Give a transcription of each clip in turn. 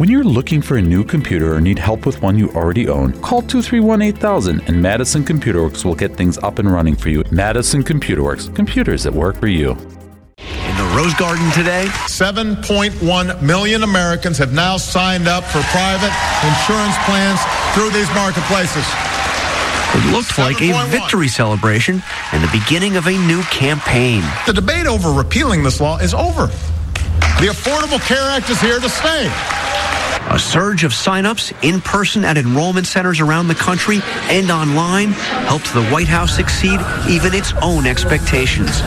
When you're looking for a new computer or need help with one you already own, call 231 8000 and Madison Computer Works will get things up and running for you. Madison Computer Works, computers that work for you. In the Rose Garden today, 7.1 million Americans have now signed up for private insurance plans through these marketplaces. it looked like a victory celebration and the beginning of a new campaign. The debate over repealing this law is over. The Affordable Care Act is here to stay. A surge of sign-ups in person at enrollment centers around the country and online helped the White House exceed even its own expectations.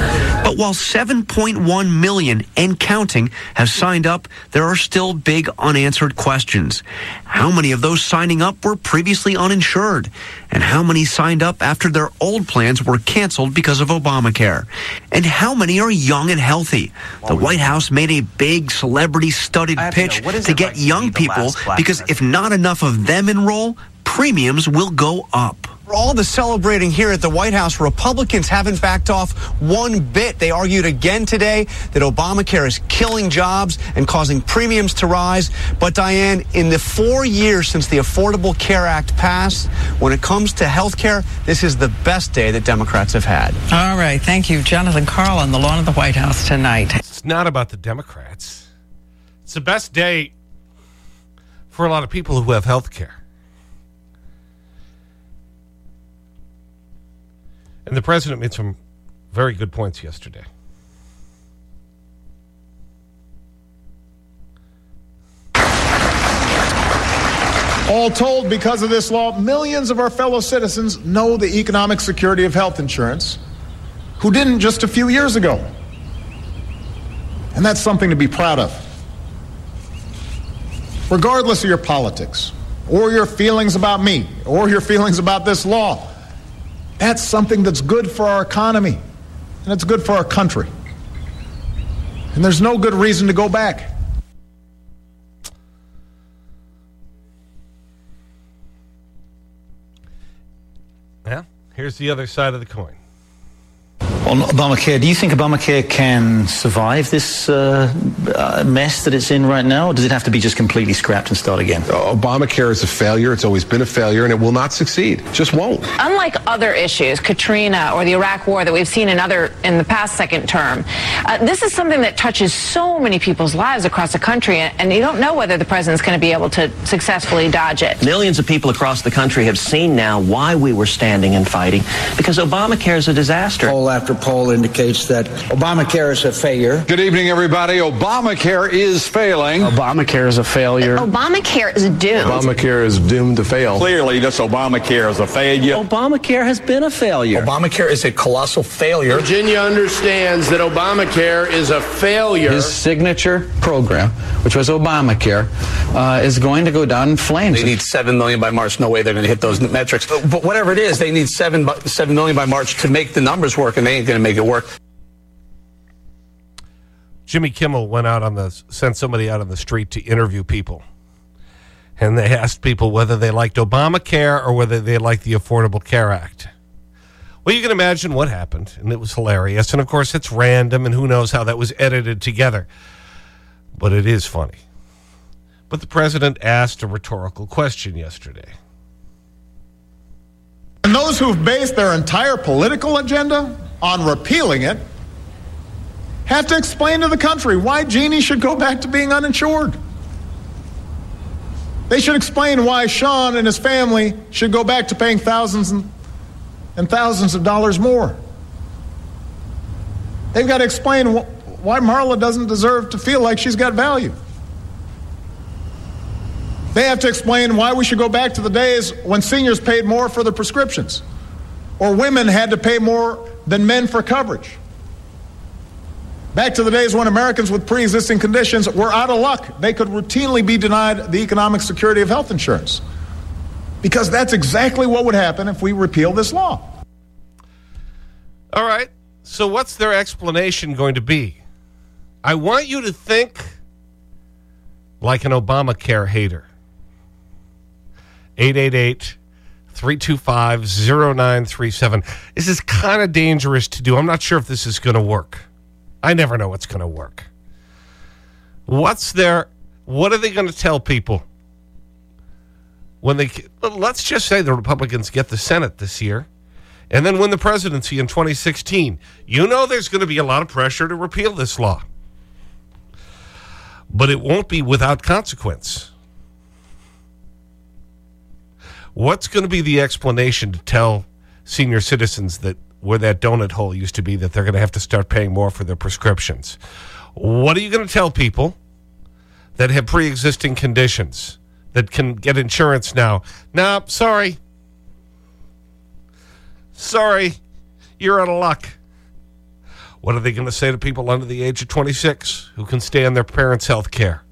But while 7.1 million and counting have signed up, there are still big unanswered questions. How many of those signing up were previously uninsured? And how many signed up after their old plans were canceled because of Obamacare? And how many are young and healthy? The White House made a big celebrity studded have to pitch to get young the people because if not enough of them enroll, premiums will go up. For all the celebrating here at the White House, Republicans haven't backed off one bit. They argued again today that Obamacare is killing jobs and causing premiums to rise. But Diane, in the four years since the Affordable Care Act passed, when it comes to health care, this is the best day that Democrats have had. All right. Thank you, Jonathan Karl, on the lawn of the White House tonight. It's not about the Democrats. It's the best day for a lot of people who have health care. And the president made some very good points yesterday. All told, because of this law, millions of our fellow citizens know the economic security of health insurance who didn't just a few years ago. And that's something to be proud of. Regardless of your politics, or your feelings about me, or your feelings about this law, that's something that's good for our economy, and it's good for our country. And there's no good reason to go back. Yeah? Here's the other side of the coin. On Obamacare, do you think Obamacare can survive this uh, uh, mess that it's in right now, or does it have to be just completely scrapped and start again? Obamacare is a failure. It's always been a failure, and it will not succeed. Just won't. Unlike other issues, Katrina or the Iraq War that we've seen in other in the past second term, uh, this is something that touches so many people's lives across the country, and, and you don't know whether the president's going to be able to successfully dodge it. Millions of people across the country have seen now why we were standing and fighting because Obamacare is a disaster. Poll after poll indicates that Obamacare is a failure. Good evening, everybody. Obamacare is failing. Obamacare is a failure. Obamacare is doomed. Obamacare is doomed to fail. Clearly, this Obamacare is a failure. Obamacare has been a failure. Obamacare is a colossal failure. Virginia understands that Obamacare is a failure. His signature program, which was Obamacare, uh, is going to go down in flames. They need seven million by March. No way they're going to hit those metrics. But, but whatever it is, they need seven seven million by March to make the numbers work, and they ain't going to make it work. Jimmy Kimmel went out on the, sent somebody out on the street to interview people. And they asked people whether they liked Obamacare or whether they liked the Affordable Care Act. Well, you can imagine what happened, and it was hilarious. And of course, it's random, and who knows how that was edited together. But it is funny. But the president asked a rhetorical question yesterday. And those who've based their entire political agenda on repealing it have to explain to the country why Jeannie should go back to being uninsured. They should explain why Sean and his family should go back to paying thousands and, and thousands of dollars more. They've got to explain wh- why Marla doesn't deserve to feel like she's got value. They have to explain why we should go back to the days when seniors paid more for their prescriptions, or women had to pay more than men for coverage. Back to the days when Americans with pre existing conditions were out of luck. They could routinely be denied the economic security of health insurance. Because that's exactly what would happen if we repeal this law. All right. So, what's their explanation going to be? I want you to think like an Obamacare hater. 888 325 0937. This is kind of dangerous to do. I'm not sure if this is going to work. I never know what's going to work. What's their What are they going to tell people? When they, let's just say the Republicans get the Senate this year and then win the presidency in 2016. You know there's going to be a lot of pressure to repeal this law. But it won't be without consequence. What's going to be the explanation to tell senior citizens that where that donut hole used to be that they're going to have to start paying more for their prescriptions? What are you going to tell people that have pre-existing conditions that can get insurance now? No, sorry. Sorry, you're out of luck. What are they going to say to people under the age of 26 who can stay on their parents' health care?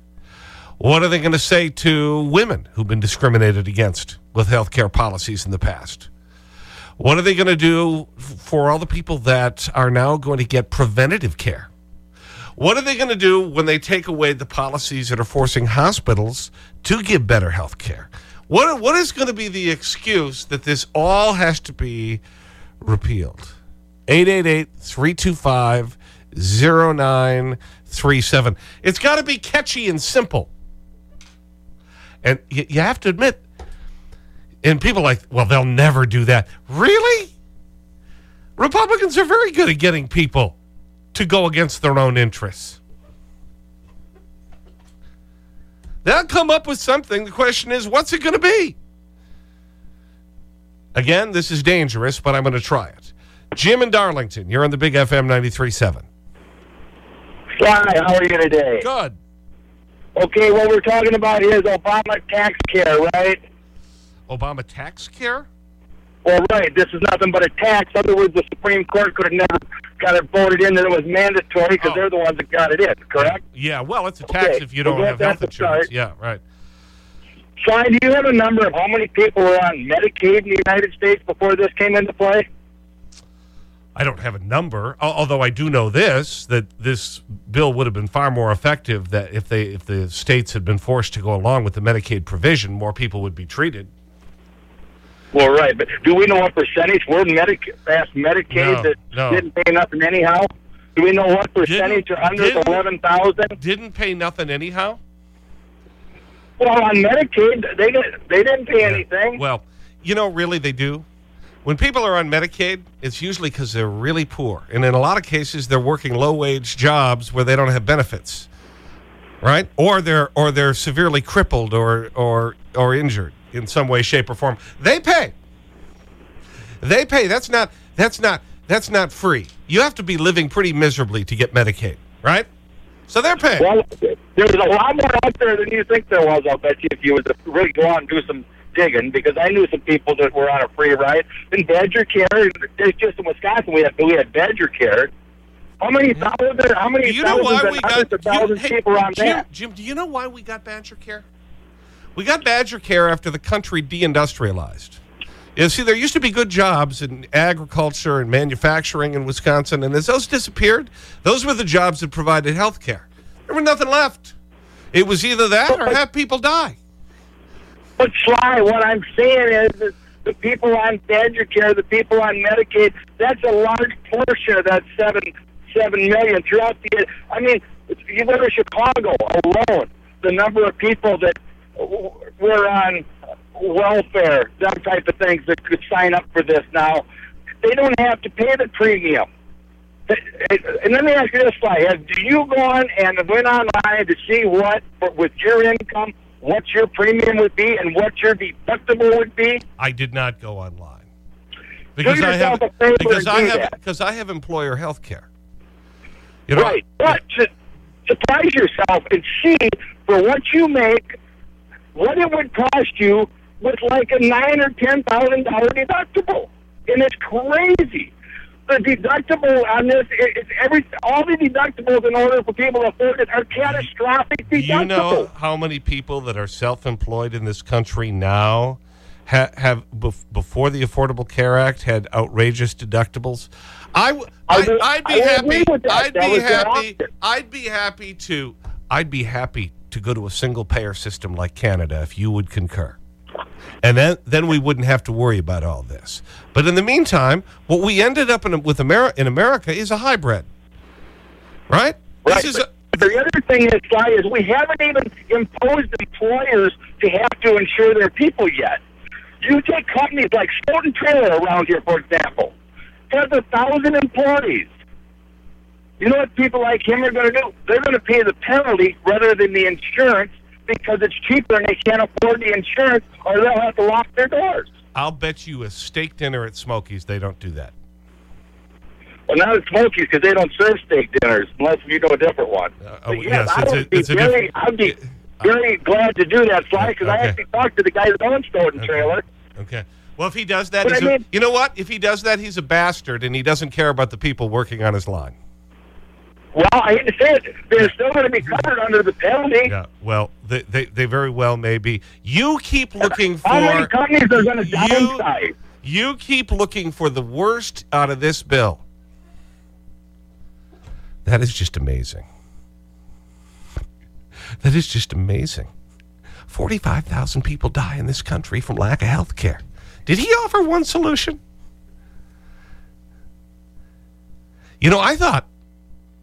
What are they going to say to women who've been discriminated against with health care policies in the past? What are they going to do for all the people that are now going to get preventative care? What are they going to do when they take away the policies that are forcing hospitals to give better health care? What, what is going to be the excuse that this all has to be repealed? 888-325-0937. It's got to be catchy and simple. And you, you have to admit, and people like, well, they'll never do that. Really? Republicans are very good at getting people to go against their own interests. They'll come up with something. The question is, what's it going to be? Again, this is dangerous, but I'm going to try it. Jim in Darlington, you're on the Big FM 93.7. Hi, how are you today? Good. Okay, what we're talking about is Obama tax care, right? Obama tax care? Well, right. This is nothing but a tax. In other words, the Supreme Court could have never got it voted in that it was mandatory because they're the ones that got it in, correct? Yeah, well, it's a tax Okay, if you don't have health a start. insurance. Yeah, right. Sean, do you have a number of how many people were on Medicaid in the United States before this came into play? I don't have a number, although I do know this, that this bill would have been far more effective that if, they, if the states had been forced to go along with the Medicaid provision, more people would be treated. Well, right, but do we know what percentage were Medic past Medicaid No, that no. didn't pay nothing anyhow? Do we know what percentage are under didn't- eleven thousand? Didn't pay nothing anyhow? Well, on Medicaid, they didn't. They didn't pay anything. Well, you know, really, they do. When people are on Medicaid, it's usually because they're really poor. And in a lot of cases, they're working low-wage jobs where they don't have benefits. Right? Or they're, or they're severely crippled or, or, or injured in some way, shape, or form. They pay. They pay. That's not, that's not, that's not free. You have to be living pretty miserably to get Medicaid. Right? So they're paying. Well, there's a lot more out there than you think there was. I'll bet you if you to really go out and do some digging, because I knew some people that were on a free ride. In Badger Care, there's just in Wisconsin, we had we had Badger Care. How many mm. thousands? How many you know why and we got thousands hey, people on Jim, that? Jim, do you know why we got Badger Care? We got Badger Care after the country deindustrialized. You see, there used to be good jobs in agriculture and manufacturing in Wisconsin, and as those disappeared, those were the jobs that provided health care. There was nothing left. It was either that or have people die. But Sly, what I'm saying is that the people on Badger Care, the people on Medicaid, that's a large portion of that seven seven million throughout the. I mean, you go to Chicago alone, the number of people that were on welfare, that type of things that could sign up for this now, they don't have to pay the premium. And let me ask you this, Sly. Do you go on and went online to see what, with your income, what your premium would be and what your deductible would be? I did not go online. Because I have because I have that. because I have employer health care. You know, right. But to surprise yourself and see for what you make, what it would cost you with like a nine or ten thousand dollar deductible, and it's crazy. The deductible on this, it's every all the deductibles in order for people to afford it are catastrophic Do deductibles. you know how many people that are self-employed in this country now ha have, before the Affordable Care Act, had outrageous deductibles? I, I I'd be happy. agree with that. I'd That be happy. I'd be happy to. I'd be happy to go to a single-payer system like Canada if you would concur. And then, then we wouldn't have to worry about all this. But in the meantime, what we ended up in, with Ameri in America is a hybrid. Right? Right, This is, the other thing is, Sly, is we haven't even imposed employers to have to insure their people yet. You take companies like Stoughton Trailer around here, for example, has a thousand employees. You know what people like him are going to do? They're going to pay the penalty rather than the insurance because it's cheaper and they can't afford the insurance, or they'll have to lock their doors. I'll bet you a steak dinner at Smokies, they don't do that. Well, not at Smokies because they don't serve steak dinners unless you know a different one. Uh, oh, yes, yes, I it's would a- be it's very, I'd be uh, very glad to do that, Sly, uh, because I actually talked to the guy that owns Stoughton Trailer. Okay. Well, if he does that, I a- mean- you know what? If he does that, he's a bastard and he doesn't care about the people working on his line. Well, I hate to say it, they're still going to be covered under the penalty. Yeah, well, they, they, they very well may be. You keep looking for. How many companies are going to downsize? you keep looking for the worst out of this bill. That is just amazing. That is just amazing. 45,000 people die in this country from lack of health care. Did he offer one solution? You know, I thought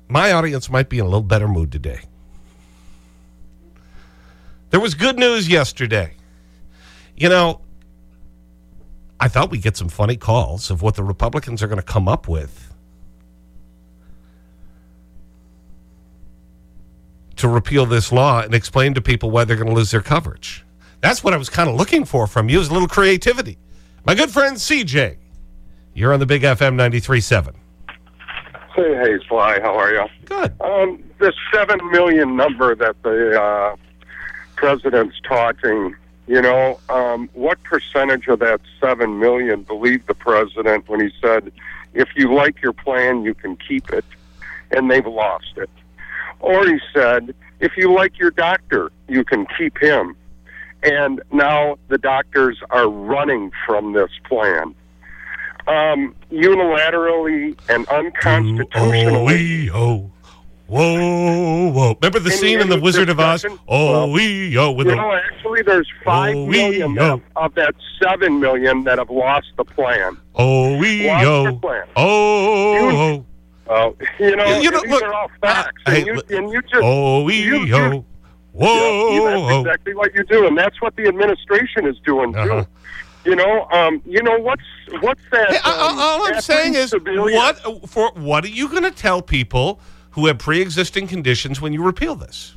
my audience might be in a little better mood today. There was good news yesterday. You know, I thought we'd get some funny calls of what the Republicans are going to come up with to repeal this law and explain to people why they're going to lose their coverage. That's what I was kind of looking for from you is a little creativity. My good friend CJ, you're on the Big FM 93.7. Hey, hey, Sly, how are you? Good. Um, this seven million number that the uh, president's talking, you know, um, what percentage of that seven million believed the president when he said, "If you like your plan, you can keep it," and they've lost it? Or he said, "If you like your doctor, you can keep him," and now the doctors are running from this plan. Um, unilaterally and unconstitutionally. Oh, whoa, whoa. Remember the In scene in The Wizard of Oz? Oh, wee, oh, with you the, know, actually, there's five Oh, million wee, of, of that seven million that have lost the plan. oh, we, Lost oh, the plan. oh, oh. Oh, you know, You- you know, these look, are all facts, I- and, you, and you just Oh, wee, you, you- oh. Whoa, Yeah, that's oh. exactly what you do, and that's what the administration is doing Uh-huh. too. You know, um, you know what's what's that? Hey, um, all I'm saying is, Sebelius- what, for, what are you going to tell people who have pre-existing conditions when you repeal this?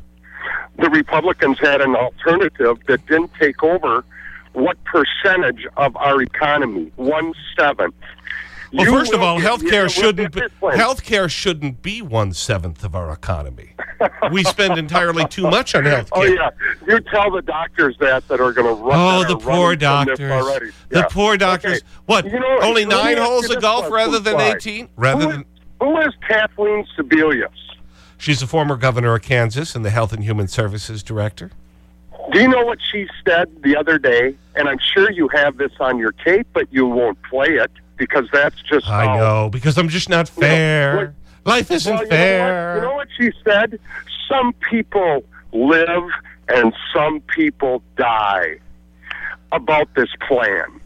the Republicans had an alternative that didn't take over what percentage of our economy? One seventh. Well, You first of all, get- health care shouldn't be, this plan. health care shouldn't be one seventh of our economy. we spend entirely too much on health Oh yeah, you tell the doctors that that are going to run. Oh, the poor running from this doctors. already. The Yeah. poor doctors. Okay. What? You know, only nine holes of golf rather than. 18? Rather Who than who is Kathleen Sebelius? She's a former governor of Kansas and the Health and Human Services Director. Do you know what she said the other day? And I'm sure you have this on your tape, but you won't play it because that's just. I how- know, because I'm just not fair. Life isn't well, you fair. Know what? You know what she said? Some people live and some people die about this plan.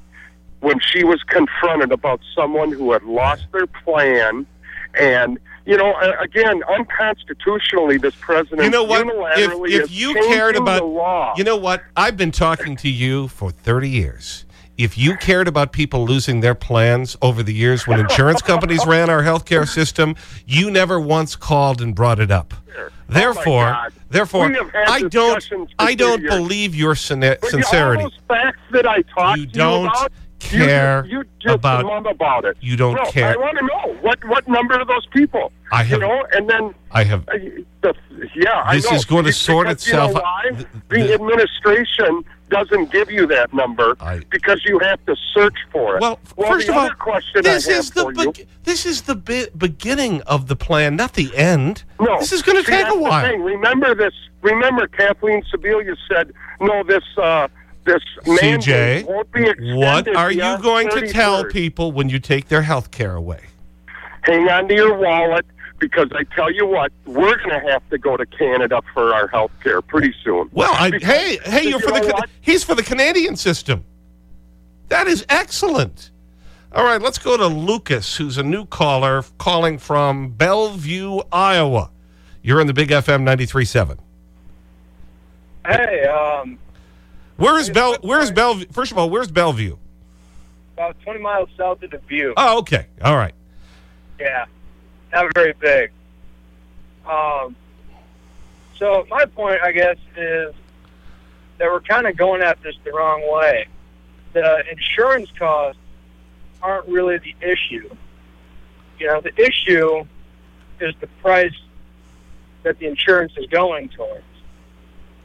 When she was confronted about someone who had lost their plan, and you know, again, unconstitutionally, this president You know what? unilaterally If, if you cared about, the law. you know what? I've been talking to you for 30 years. If you cared about people losing their plans over the years when insurance companies ran our healthcare system, you never once called and brought it up. Therefore, God. therefore, have had I don't, I don't years. believe your sine- you- sincerity. Facts that I talked You don't about, care you, you just about- mum about it. you don't no, care. I want to know what what number of those people. I have- you know, and then I have. uh, the, yeah, I This know. is going to Because sort you itself know out. why? Th- The, th- administration doesn't give you that number because you have to search for it. Well, well first of all, question this is the you, this is the bi- beginning of the plan, not the end. No, this is going to take a while. Remember this. Remember, Kathleen Sebelius said, "No, this uh, this CJ, won't be extended." what are you going to tell people when you take their health care away? Hang on to your wallet because I tell you what, we're going to have to go to Canada for our health care pretty soon. Well, I, Because- hey, hey, you you're for know the he's for the Canadian system. That is excellent. All right, let's go to Lucas, who's a new caller calling from Bellevue, Iowa. You're on the Big FM 93.7. Hey, um, Where's Bell? Where's Bellevue? First of all, where's Bellevue? about 20 miles south of Dubuque. Oh, okay. All right. Yeah, not very big. Um, so my point, I guess, is that we're kind of going at this the wrong way. The insurance costs aren't really the issue. You know, the issue is the price that the insurance is going towards.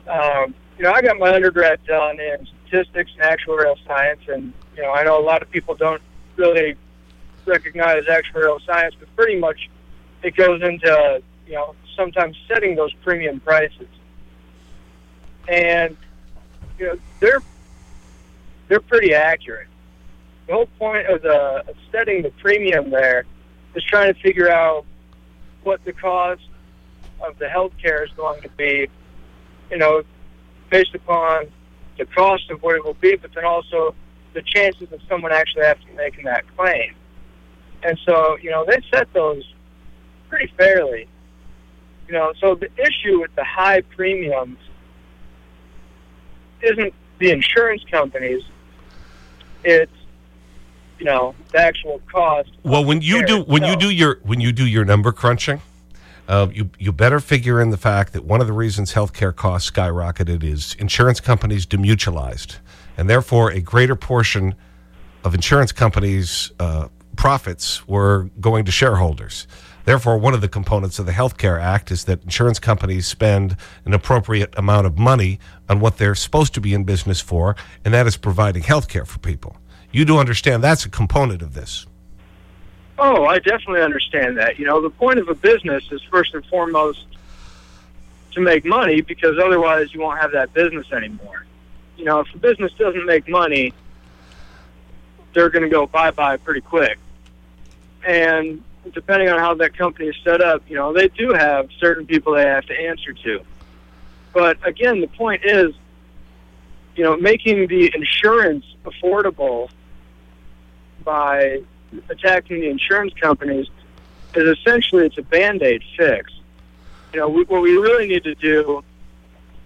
Um, you know, I got my undergrad done in statistics and actuarial science, and you know, I know a lot of people don't really recognize actuarial science, but pretty much it goes into you know sometimes setting those premium prices, and you know they're they're pretty accurate. The whole point of the of setting the premium there is trying to figure out what the cost of the health care is going to be, you know, based upon the cost of what it will be, but then also the chances of someone actually actually making that claim. And so, you know, they set those pretty fairly. You know, so the issue with the high premiums isn't the insurance companies, it's you know, the actual cost. Well, when you do when you do your when you do your number crunching, uh, you you better figure in the fact that one of the reasons healthcare costs skyrocketed is insurance companies demutualized, and therefore a greater portion of insurance companies' uh, profits were going to shareholders. Therefore, one of the components of the Health Care Act is that insurance companies spend an appropriate amount of money on what they're supposed to be in business for, and that is providing health care for people. You do understand that's a component of this. Oh, I definitely understand that. You know, the point of a business is first and foremost to make money because otherwise you won't have that business anymore. You know, if a business doesn't make money, they're going to go bye bye pretty quick. And depending on how that company is set up, you know, they do have certain people they have to answer to. But again, the point is, you know, making the insurance affordable by attacking the insurance companies is essentially it's a band-aid fix. You know, we, what we really need to do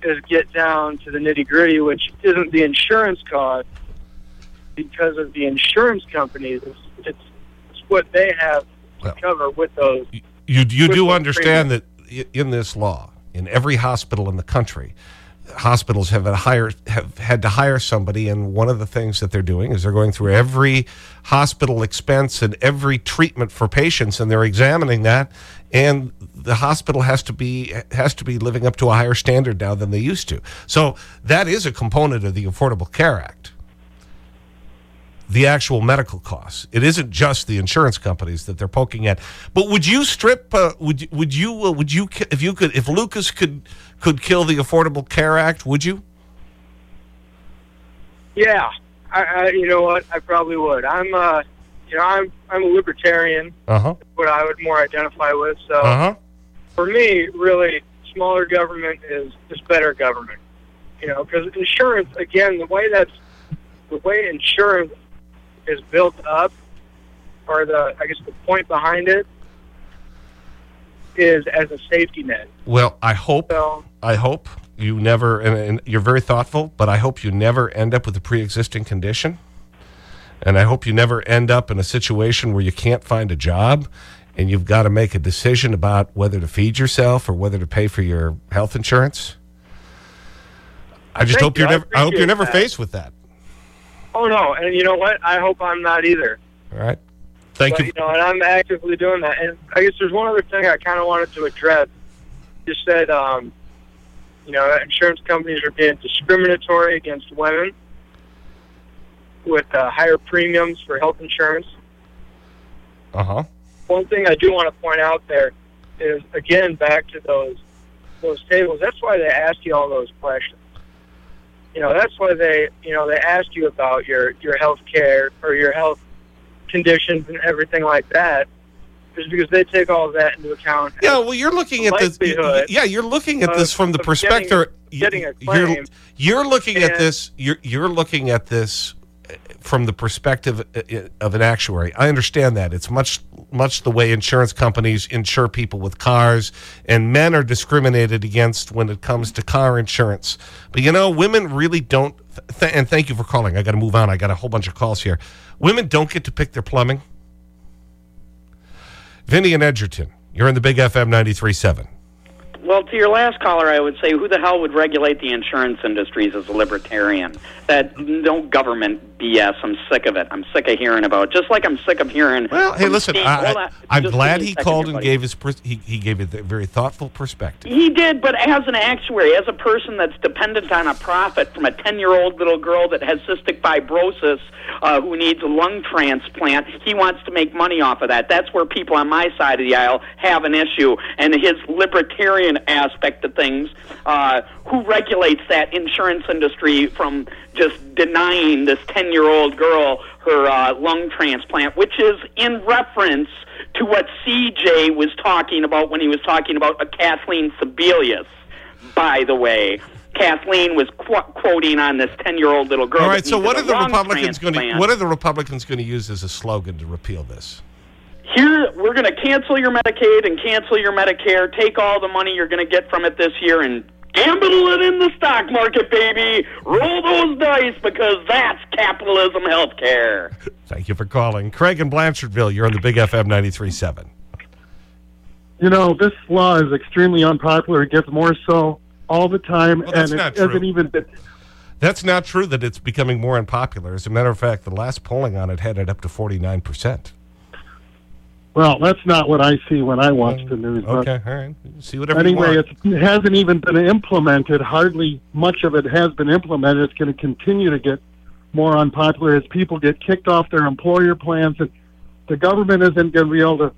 is get down to the nitty-gritty, which isn't the insurance cost because of the insurance companies. It's, it's, it's what they have to cover with those. You, you do understand that in this law, in every hospital in the country, hospitals have, a hire, have had to hire somebody, and one of the things that they're doing is they're going through every hospital expense and every treatment for patients, and they're examining that, and the hospital has to be, has to be living up to a higher standard now than they used to. So that is a component of the Affordable Care Act the actual medical costs. It isn't just the insurance companies that they're poking at. But would you strip? Uh, would you- would you uh, would you if you could if Lucas could could kill the Affordable Care Act? Would you? Yeah, I, I, you know what? I probably would. I'm, uh, you know, I'm, I'm a libertarian. Uh huh. What I would more identify with. So Uh huh. for me, really, smaller government is is better government. You know, because insurance, again, the way that's the way insurance is built up, or the I guess the point behind it is as a safety net. Well, I hope So I hope you never and, and you're very thoughtful, but I hope you never end up with a pre-existing condition. And I hope you never end up in a situation where you can't find a job and you've got to make a decision about whether to feed yourself or whether to pay for your health insurance. I just Thank hope you. you're I never I hope you're never that. faced with that. Oh no, and you know what? I hope I'm not either. All right. Thank but, you. know, and I'm actively doing that. And I guess there's one other thing I kind of wanted to address. You said, um, you know, that insurance companies are being discriminatory against women with uh, higher premiums for health insurance. Uh-huh. One thing I do want to point out there is, again, back to those those tables. That's why they ask you all those questions. You know, that's why they, you know, they ask you about your your health care or your health conditions and everything like that, is because they take all of that into account. Yeah, well, you're looking at this. Yeah, you're looking at of- this from the perspective. getting- getting you're, you're looking at this. You're you're looking at this from the perspective uh, of an actuary. I understand that. It's much, much the way insurance companies insure people with cars, and men are discriminated against when it comes to car insurance. But you know, women really don't, th and thank you for calling. I got to move on. I got a whole bunch of calls here. Women don't get to pick their plumbing. Vinny and Edgerton, you're in the Big FM 93.7. Well, to your last caller, I would say, who the hell would regulate the insurance industries as a libertarian? That no government BS. I'm sick of it. I'm sick of hearing about. it. Just like I'm sick of hearing. Well, hey, listen. Steve, I, am glad he called and gave his he he gave a very thoughtful perspective. He did, but as an actuary, as a person that's dependent on a profit from a ten year old little girl that has cystic fibrosis uh, who needs a lung transplant, he wants to make money off of that. That's where people on my side of the aisle have an issue, and his libertarian aspect of things. Uh, who regulates that insurance industry from just denying this 10 year old girl her uh, lung transplant, which is in reference to what CJ was talking about when he was talking about a Kathleen Sebelius, by the way. Kathleen was qu quoting on this 10 year old little girl. All right, so what are the Republicans going to what are the Republicans going to use as a slogan to repeal this? Here, we're going to cancel your Medicaid and cancel your Medicare, take all the money you're going to get from it this year and Gamble it in the stock market, baby. Roll those dice because that's capitalism healthcare. Thank you for calling. Craig in Blanchardville, you're on the Big FM 93.7. You know, this law is extremely unpopular. It gets more so all the time. Well, that's and not it true. not even... That's not true that it's becoming more unpopular. As a matter of fact, the last polling on it had it up to 49%. Well, that's not what I see when I watch the news. Okay, all right. See whatever Anyway, it hasn't even been implemented. Hardly much of it has been implemented. It's going to continue to get more unpopular as people get kicked off their employer plans, and the government isn't going to be able to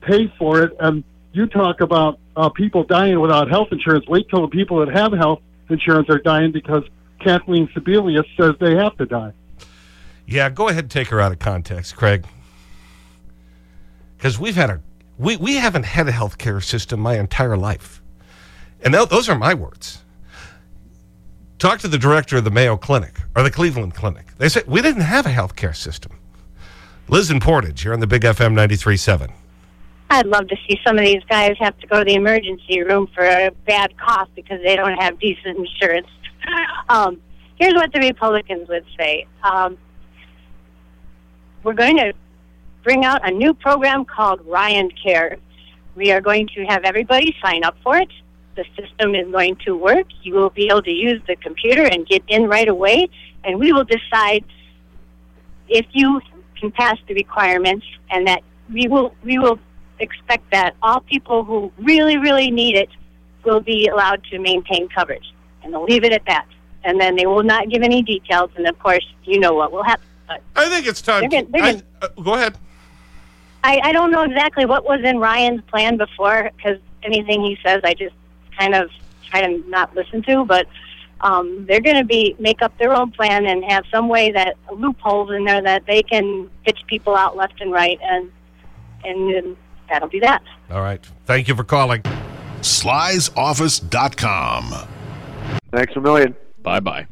pay for it. And you talk about uh, people dying without health insurance. Wait till the people that have health insurance are dying because Kathleen Sebelius says they have to die. Yeah, go ahead and take her out of context, Craig because we've had a, we, we haven't had a health care system my entire life. And th those are my words. Talk to the director of the Mayo Clinic or the Cleveland Clinic. They said we didn't have a health care system. Liz and Portage, you're on the Big FM 93.7. I'd love to see some of these guys have to go to the emergency room for a bad cough because they don't have decent insurance. Um, here's what the Republicans would say. Um, we're going to bring out a new program called Ryan Care. We are going to have everybody sign up for it. The system is going to work. You will be able to use the computer and get in right away, and we will decide if you can pass the requirements, and that we will we will expect that all people who really really need it will be allowed to maintain coverage, and they'll leave it at that. And then they will not give any details, and of course, you know what will happen. I think it's time. They're gonna, they're gonna, I, uh, go ahead. I, I don't know exactly what was in Ryan's plan before because anything he says, I just kind of try to not listen to. But um, they're going to be make up their own plan and have some way that loopholes in there that they can pitch people out left and right, and and that'll be that. All right. Thank you for calling. Sly'sOffice.com. Thanks a million. Bye bye.